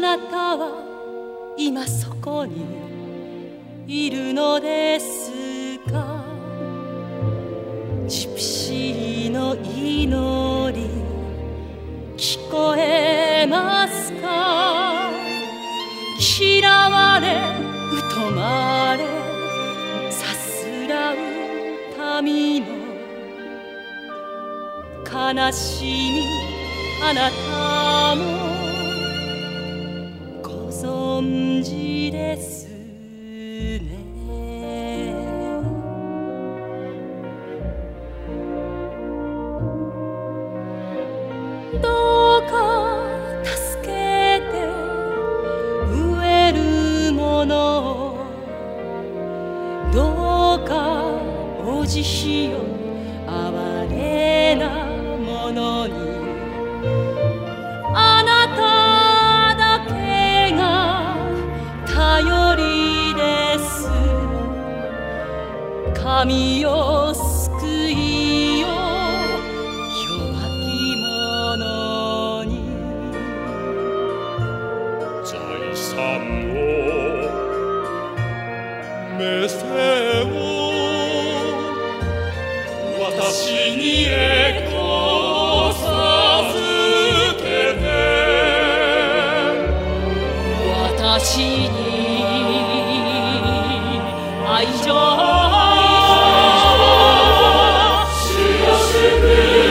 なたは今そこにいるのですか？ジプシーの祈り聞こえますか？嫌われ疎まれさすらう民の悲しみあなた存知ですね。どうか助けて植えるものをどうかお慈悲よ哀れ神よ救いよ。弱き者に。財産を目線を私にエコ授けて。私に愛情 Thank you.